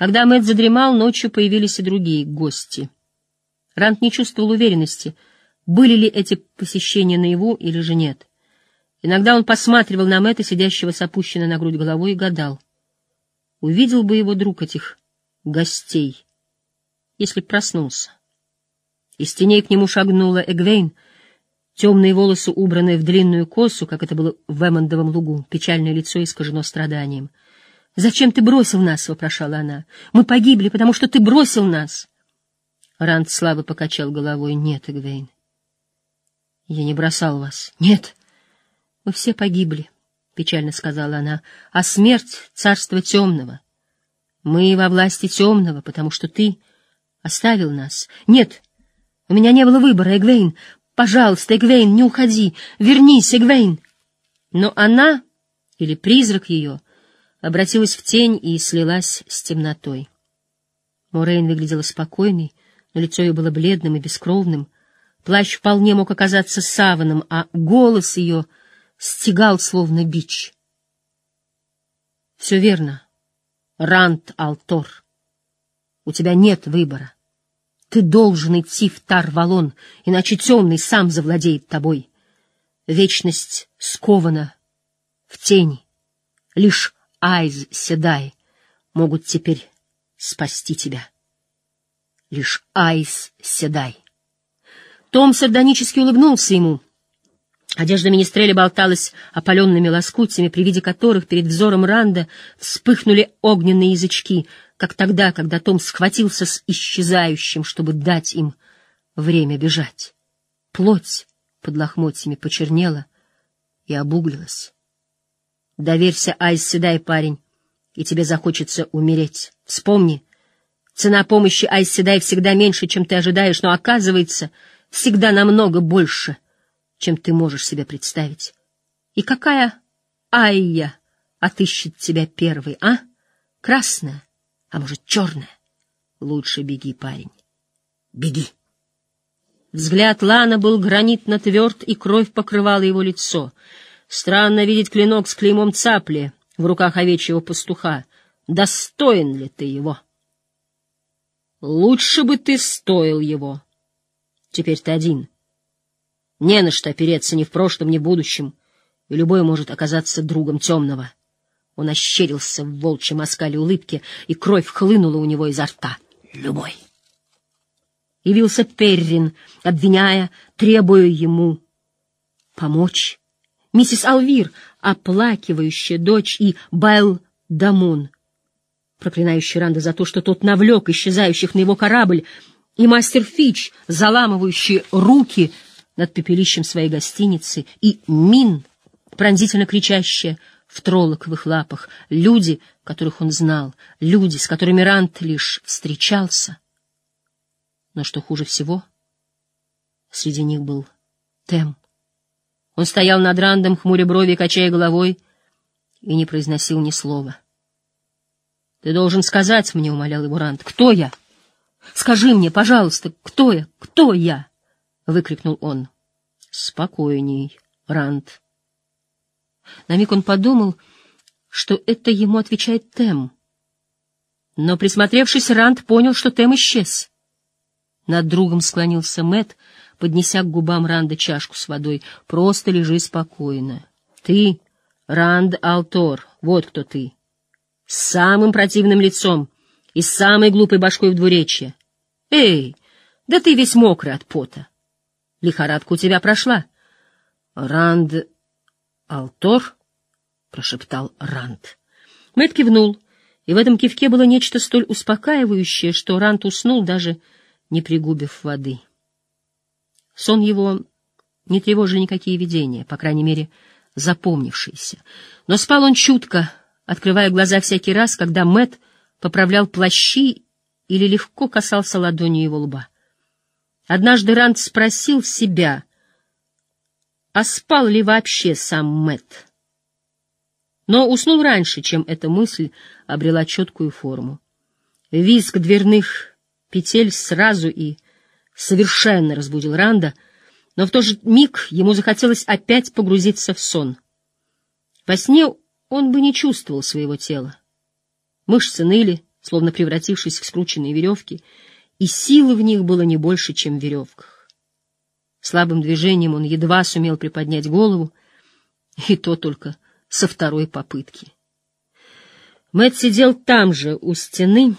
Когда Мэтт задремал, ночью появились и другие гости. Рант не чувствовал уверенности, были ли эти посещения наяву или же нет. Иногда он посматривал на Мэтта, сидящего с опущенной на грудь головой, и гадал. Увидел бы его друг этих гостей, если б проснулся. Из теней к нему шагнула Эгвейн, темные волосы убранные в длинную косу, как это было в Эммондовом лугу, печальное лицо искажено страданием. «Зачем ты бросил нас?» — вопрошала она. «Мы погибли, потому что ты бросил нас!» Ранд слабо покачал головой. «Нет, Эгвейн, я не бросал вас. Нет, мы все погибли», — печально сказала она. «А смерть — царство темного. Мы во власти темного, потому что ты оставил нас. Нет, у меня не было выбора, Эгвейн. Пожалуйста, Эгвейн, не уходи. Вернись, Эгвейн. Но она, или призрак ее, обратилась в тень и слилась с темнотой. Морейн выглядела спокойной, но лицо ее было бледным и бескровным. Плащ вполне мог оказаться саваном, а голос ее стегал, словно бич. — Все верно, Рант Алтор. У тебя нет выбора. Ты должен идти в Тарвалон, иначе темный сам завладеет тобой. Вечность скована в тени. Лишь Айз Седай могут теперь спасти тебя. Лишь Айз Седай. Том сардонически улыбнулся ему. Одежда Министреля болталась опаленными лоскутями, при виде которых перед взором Ранда вспыхнули огненные язычки — как тогда, когда Том схватился с исчезающим, чтобы дать им время бежать. Плоть под лохмотьями почернела и обуглилась. Доверься, Айс, седай, парень, и тебе захочется умереть. Вспомни, цена помощи Айс Седай всегда меньше, чем ты ожидаешь, но оказывается, всегда намного больше, чем ты можешь себе представить. И какая Айя отыщет тебя первой, а? Красная? А может, черная? Лучше беги, парень. Беги. Взгляд Лана был гранитно тверд, и кровь покрывала его лицо. Странно видеть клинок с клеймом цапли в руках овечьего пастуха. Достоин ли ты его? Лучше бы ты стоил его. Теперь ты один. Не на что опереться ни в прошлом, ни в будущем, и любой может оказаться другом темного. Он ощерился в волчьем оскале улыбки, и кровь хлынула у него изо рта. Любой. Явился Перрин, обвиняя, требуя ему помочь. Миссис Алвир, оплакивающая дочь, и Байл Дамон, проклинающий Ранда за то, что тот навлек исчезающих на его корабль, и мастер Фич, заламывающий руки над пепелищем своей гостиницы, и Мин, пронзительно кричащая — в троллоковых лапах, люди, которых он знал, люди, с которыми Рант лишь встречался. Но что хуже всего, среди них был Тем. Он стоял над Рандом, хмуря брови, качая головой, и не произносил ни слова. — Ты должен сказать мне, — умолял его Ранд, — кто я? Скажи мне, пожалуйста, кто я? Кто я? — выкрикнул он. — Спокойней, Ранд, на миг он подумал, что это ему отвечает Тем. Но, присмотревшись, Ранд понял, что Тем исчез. Над другом склонился Мэт, поднеся к губам Ранда чашку с водой. «Просто лежи спокойно. Ты, Ранд Алтор, вот кто ты. С самым противным лицом и с самой глупой башкой в двуречье. Эй, да ты весь мокрый от пота. Лихорадка у тебя прошла. Ранд Алтор? — прошептал Рант. Мэт кивнул, и в этом кивке было нечто столь успокаивающее, что Рант уснул, даже не пригубив воды. Сон его не тревожили никакие видения, по крайней мере, запомнившиеся. Но спал он чутко, открывая глаза всякий раз, когда Мэт поправлял плащи или легко касался ладонью его лба. Однажды Рант спросил себя — а спал ли вообще сам Мэт? Но уснул раньше, чем эта мысль обрела четкую форму. Визг дверных петель сразу и совершенно разбудил Ранда, но в тот же миг ему захотелось опять погрузиться в сон. Во сне он бы не чувствовал своего тела. Мышцы ныли, словно превратившись в скрученные веревки, и силы в них было не больше, чем в веревках. Слабым движением он едва сумел приподнять голову, и то только со второй попытки. Мэт сидел там же, у стены,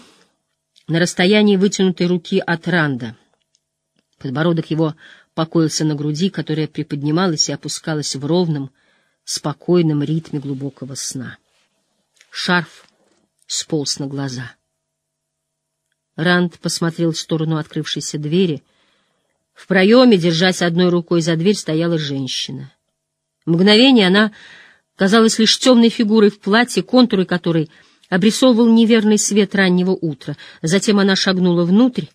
на расстоянии вытянутой руки от Ранда. Подбородок его покоился на груди, которая приподнималась и опускалась в ровном, спокойном ритме глубокого сна. Шарф сполз на глаза. Ранд посмотрел в сторону открывшейся двери. В проеме, держась одной рукой за дверь, стояла женщина. Мгновение она казалась лишь темной фигурой в платье, контуры которой обрисовывал неверный свет раннего утра. Затем она шагнула внутрь,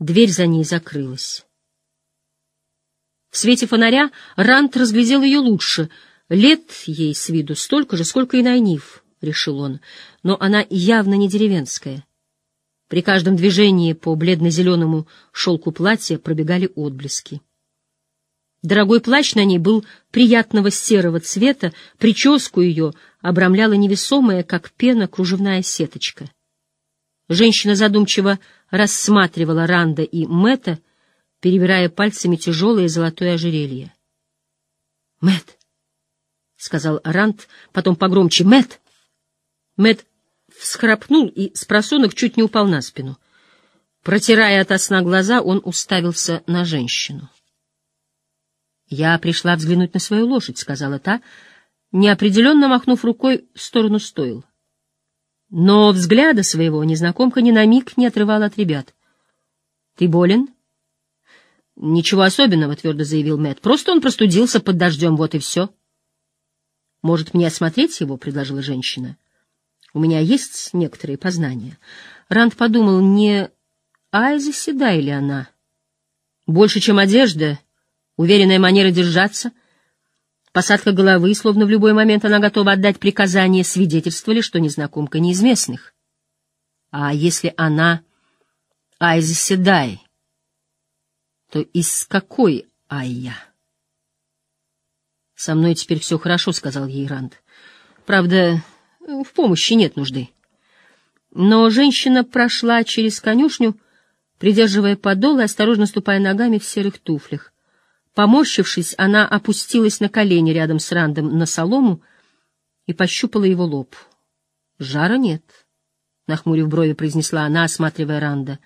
дверь за ней закрылась. В свете фонаря Рант разглядел ее лучше. Лет ей с виду столько же, сколько и Найниф, — решил он, но она явно не деревенская. При каждом движении по бледно-зеленому шелку платья пробегали отблески. Дорогой плащ на ней был приятного серого цвета, прическу ее обрамляла невесомая, как пена, кружевная сеточка. Женщина задумчиво рассматривала Ранда и Мэтта, перебирая пальцами тяжелое золотое ожерелье. Мэт, сказал Ранд, потом погромче Мэт. Мэт всхрапнул и с просонок чуть не упал на спину. Протирая от сна глаза, он уставился на женщину. «Я пришла взглянуть на свою лошадь», — сказала та, неопределенно махнув рукой в сторону стоил. Но взгляда своего незнакомка ни на миг не отрывала от ребят. «Ты болен?» «Ничего особенного», — твердо заявил Мэтт. «Просто он простудился под дождем, вот и все». «Может, мне осмотреть его?» — предложила женщина. «У меня есть некоторые познания». Ранд подумал, не Айза Седай ли она? Больше, чем одежда, уверенная манера держаться, посадка головы, словно в любой момент она готова отдать приказание, свидетельствовали, что незнакомка не из местных. А если она Айзи Седай, то из какой Айя? «Со мной теперь все хорошо», — сказал ей Ранд. «Правда, в помощи нет нужды». Но женщина прошла через конюшню, придерживая подол и осторожно ступая ногами в серых туфлях. Поморщившись, она опустилась на колени рядом с Рандом на солому и пощупала его лоб. «Жара нет», — нахмурив брови, произнесла она, осматривая Ранда.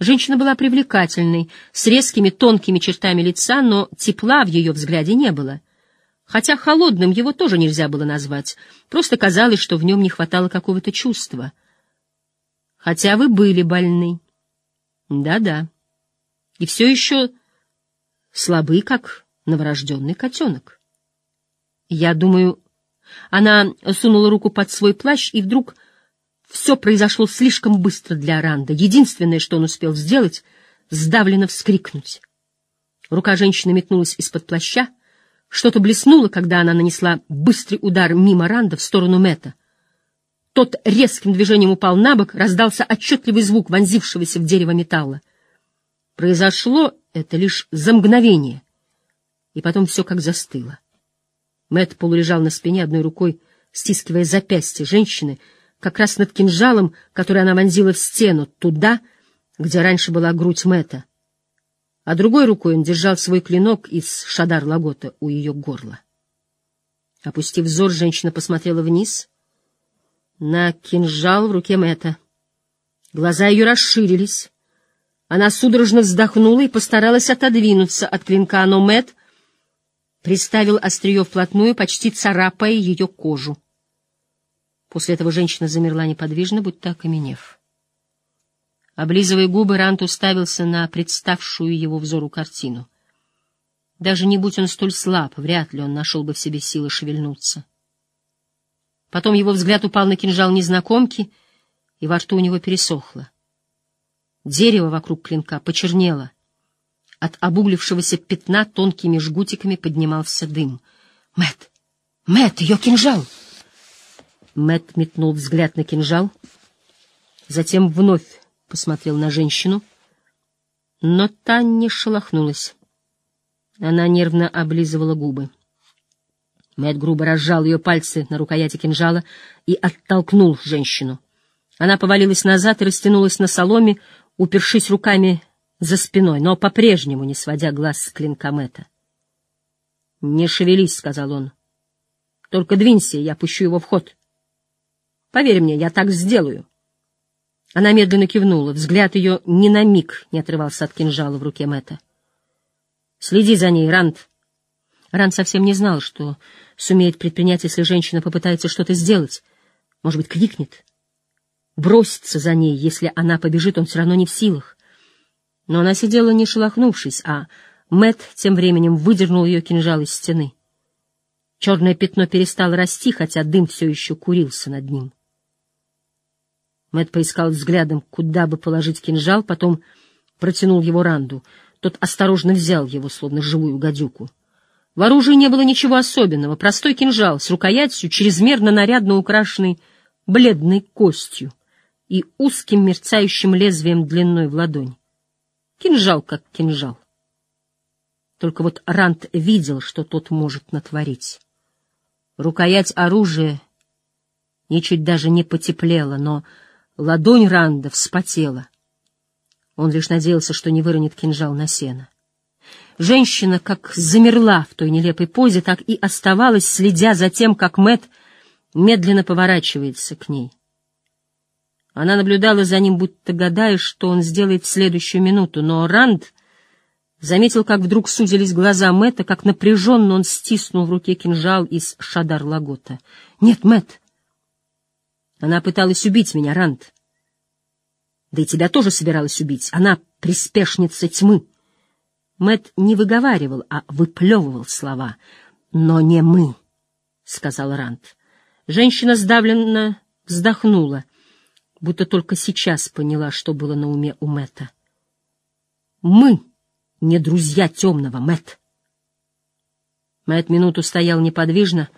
Женщина была привлекательной, с резкими тонкими чертами лица, но тепла в ее взгляде не было. Хотя холодным его тоже нельзя было назвать, просто казалось, что в нем не хватало какого-то чувства. Хотя вы были больны. Да-да. И все еще слабы, как новорожденный котенок. Я думаю, она сунула руку под свой плащ, и вдруг все произошло слишком быстро для Ранда. Единственное, что он успел сделать, сдавленно вскрикнуть. Рука женщины метнулась из-под плаща, что-то блеснуло, когда она нанесла быстрый удар мимо Ранда в сторону Мэтта. Тот резким движением упал на бок, раздался отчетливый звук вонзившегося в дерево металла. Произошло это лишь за мгновение, и потом все как застыло. Мэт полулежал на спине одной рукой, стискивая запястье женщины, как раз над кинжалом, который она вонзила в стену, туда, где раньше была грудь Мэта, а другой рукой он держал свой клинок из шадар-лагота у ее горла. Опустив взор, женщина посмотрела вниз на кинжал в руке Мэта. Глаза ее расширились, она судорожно вздохнула и постаралась отодвинуться от клинка, но Мэт приставил острие вплотную, почти царапая ее кожу. После этого женщина замерла неподвижно, будто окаменев. Облизывая губы, Рант уставился на представшую его взору картину. Даже не будь он столь слаб, вряд ли он нашел бы в себе силы шевельнуться. Потом его взгляд упал на кинжал незнакомки, и во рту у него пересохло. Дерево вокруг клинка почернело. От обуглившегося пятна тонкими жгутиками поднимался дым. Мэт, Мэт, ее кинжал! Мэт метнул взгляд на кинжал, затем вновь посмотрел на женщину, но та не шелохнулась. Она нервно облизывала губы. Мэт грубо разжал ее пальцы на рукояти кинжала и оттолкнул женщину. Она повалилась назад и растянулась на соломе, упершись руками за спиной, но по-прежнему не сводя глаз с клинка Мэтта. «Не шевелись», — сказал он. «Только двинься, я пущу его в ход. Поверь мне, я так сделаю». Она медленно кивнула. Взгляд ее ни на миг не отрывался от кинжала в руке Мэтта. «Следи за ней, Ранд». Ранд совсем не знал, что сумеет предпринять, если женщина попытается что-то сделать. Может быть, крикнет. Бросится за ней, если она побежит, он все равно не в силах. Но она сидела не шелохнувшись, а Мэт тем временем выдернул ее кинжал из стены. Черное пятно перестало расти, хотя дым все еще курился над ним. Мэт поискал взглядом, куда бы положить кинжал, потом протянул его Ранду. Тот осторожно взял его, словно живую гадюку. В оружии не было ничего особенного, простой кинжал с рукоятью, чрезмерно нарядно украшенный бледной костью и узким мерцающим лезвием длиной в ладонь. Кинжал как кинжал. Только вот Ранд видел, что тот может натворить. Рукоять оружия ничуть даже не потеплела, но ладонь Ранда вспотела. Он лишь надеялся, что не выронит кинжал на сено. Женщина как замерла в той нелепой позе, так и оставалась, следя за тем, как Мэт медленно поворачивается к ней. Она наблюдала за ним, будто гадая, что он сделает в следующую минуту, но Ранд заметил, как вдруг сузились глаза Мэтта, как напряженно он стиснул в руке кинжал из Шадар-Лагота. «Нет, Мэтт!» Она пыталась убить меня, Ранд. Да и тебя тоже собиралась убить. Она приспешница тьмы. Мэт не выговаривал, а выплевывал слова. «Но не мы», — сказал Ранд. Женщина сдавленно вздохнула, будто только сейчас поняла, что было на уме у Мэтта. «Мы не друзья темного, Мэт. Мэт минуту стоял неподвижно,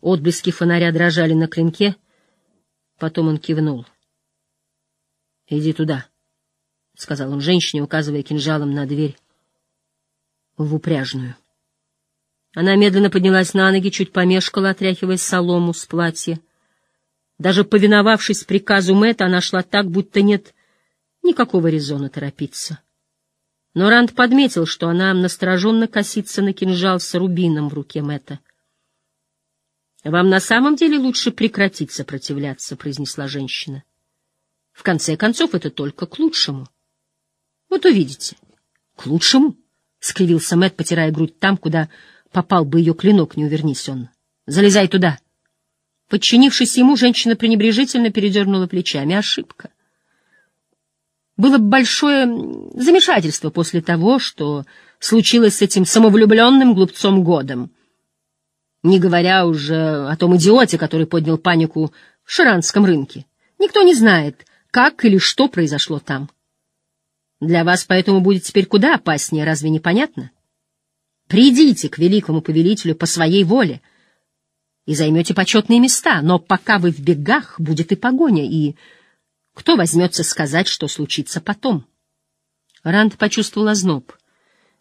отблески фонаря дрожали на клинке, потом он кивнул. «Иди туда», — сказал он женщине, указывая кинжалом на дверь в упряжную. Она медленно поднялась на ноги, чуть помешкала, отряхивая солому с платья. Даже повиновавшись приказу Мэтта, она шла так, будто нет никакого резона торопиться. Но Ранд подметил, что она настороженно косится на кинжал с рубином в руке Мэтта. «Вам на самом деле лучше прекратить сопротивляться», — произнесла женщина. «В конце концов, это только к лучшему. Вот увидите. К лучшему?» — скривился Мэт, потирая грудь там, куда попал бы ее клинок, не увернись он. «Залезай туда!» Подчинившись ему, женщина пренебрежительно передернула плечами. Ошибка. Было большое замешательство после того, что случилось с этим самовлюбленным глупцом Годом. Не говоря уже о том идиоте, который поднял панику в Ширанском рынке. Никто не знает, как или что произошло там. Для вас поэтому будет теперь куда опаснее, разве не понятно? Придите к великому повелителю по своей воле и займете почетные места, но пока вы в бегах, будет и погоня, и кто возьмется сказать, что случится потом? Ранд почувствовал озноб.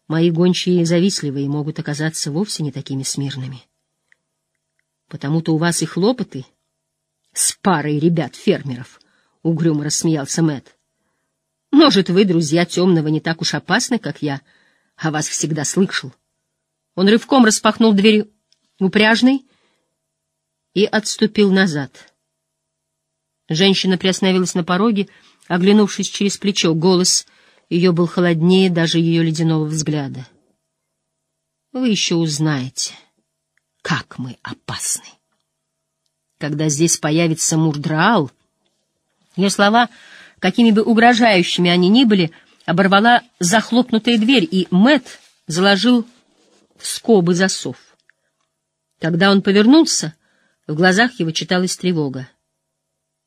Мои гончие завистливые могут оказаться вовсе не такими смирными. Потому-то у вас и хлопоты с парой ребят-фермеров, — угрюмо рассмеялся Мэт. Может, вы, друзья темного, не так уж опасны, как я, а вас всегда слышал. Он рывком распахнул дверь упряжной и отступил назад. Женщина приостановилась на пороге, оглянувшись через плечо. Голос ее был холоднее даже ее ледяного взгляда. «Вы еще узнаете, как мы опасны. Когда здесь появится Мурдраал...» Ее слова какими бы угрожающими они ни были, оборвала захлопнутая дверь, и Мэт заложил скобы засов. Когда он повернулся, в глазах его читалась тревога.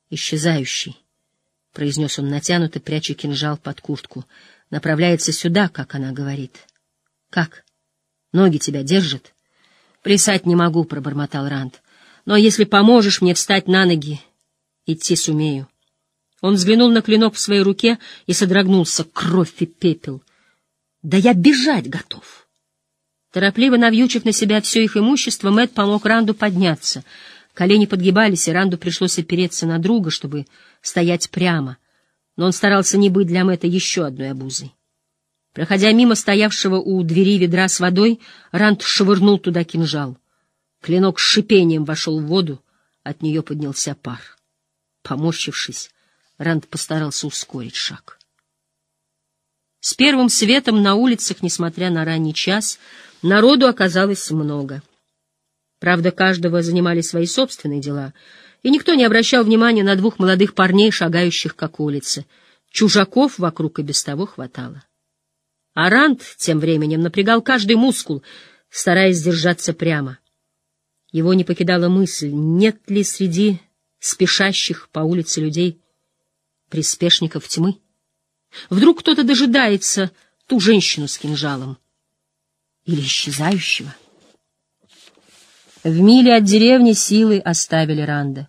«Исчезающий», — произнес он натянуто, пряча кинжал под куртку, — «направляется сюда, как она говорит». «Как? Ноги тебя держат?» «Плясать не могу», — пробормотал Ранд. «Но если поможешь мне встать на ноги, идти сумею». Он взглянул на клинок в своей руке и содрогнулся. Кровь и пепел. Да я бежать готов. Торопливо навьючив на себя все их имущество, Мэт помог Ранду подняться. Колени подгибались, и Ранду пришлось опереться на друга, чтобы стоять прямо, но он старался не быть для Мэтта еще одной обузой. Проходя мимо стоявшего у двери ведра с водой, Ранд швырнул туда кинжал. Клинок с шипением вошел в воду, от нее поднялся пар. Поморщившись, Ранд постарался ускорить шаг. С первым светом на улицах, несмотря на ранний час, народу оказалось много. Правда, каждого занимали свои собственные дела, и никто не обращал внимания на двух молодых парней, шагающих как улицы. Чужаков вокруг и без того хватало. А Ранд тем временем напрягал каждый мускул, стараясь держаться прямо. Его не покидала мысль, нет ли среди спешащих по улице людей приспешников тьмы. Вдруг кто-то дожидается ту женщину с кинжалом или исчезающего. В миле от деревни силы оставили Ранда.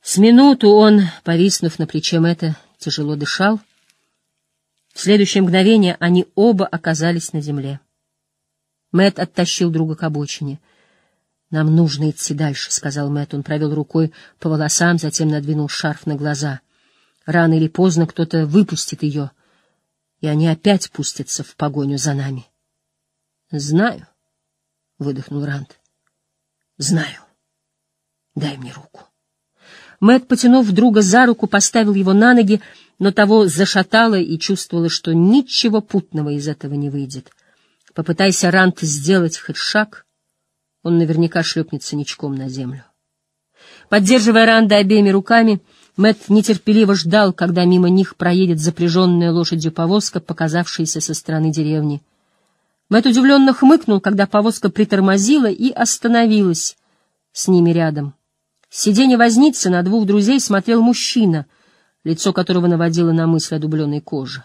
С минуту он, повиснув на плече Мэтта, тяжело дышал, в следующее мгновение они оба оказались на земле. Мэт оттащил друга к обочине. «Нам нужно идти дальше», — сказал Мэт. Он провел рукой по волосам, затем надвинул шарф на глаза. «Рано или поздно кто-то выпустит ее, и они опять пустятся в погоню за нами». «Знаю», — выдохнул Ранд. «Знаю. Дай мне руку». Мэт, потянув друга за руку, поставил его на ноги, но того зашатало и чувствовала, что ничего путного из этого не выйдет. Попытайся Рант сделать хоть шаг, он наверняка шлепнется ничком на землю. Поддерживая Ранда обеими руками, Мэт нетерпеливо ждал, когда мимо них проедет запряженная лошадью повозка, показавшаяся со стороны деревни. Мэт удивленно хмыкнул, когда повозка притормозила и остановилась с ними рядом. С сиденья возницы на двух друзей смотрел мужчина, лицо которого наводило на мысль о дубленой коже.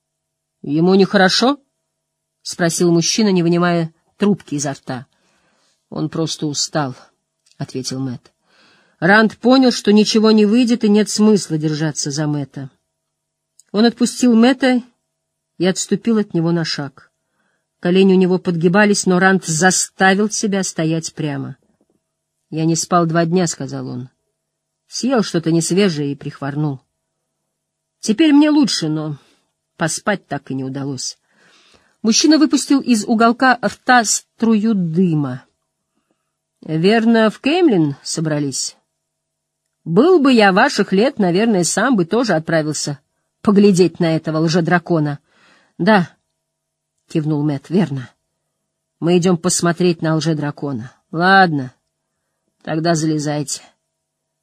— Ему нехорошо? — спросил мужчина, не вынимая трубки изо рта. — Он просто устал, — ответил Мэт. Ранд понял, что ничего не выйдет и нет смысла держаться за Мэта. Он отпустил Мэта и отступил от него на шаг. Колени у него подгибались, но Ранд заставил себя стоять прямо. — Я не спал два дня, — сказал он. Съел что-то несвежее и прихворнул. Теперь мне лучше, но поспать так и не удалось. Мужчина выпустил из уголка рта струю дыма. Верно, в Кеймлин собрались? Был бы я ваших лет, наверное, сам бы тоже отправился поглядеть на этого лжедракона. Да, кивнул Мэт, верно. Мы идем посмотреть на лжедракона. Ладно, тогда залезайте.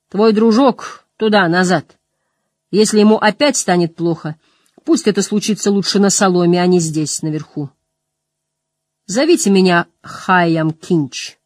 Твой дружок туда, назад. Если ему опять станет плохо, пусть это случится лучше на соломе, а не здесь, наверху. Зовите меня Хайям Кинч.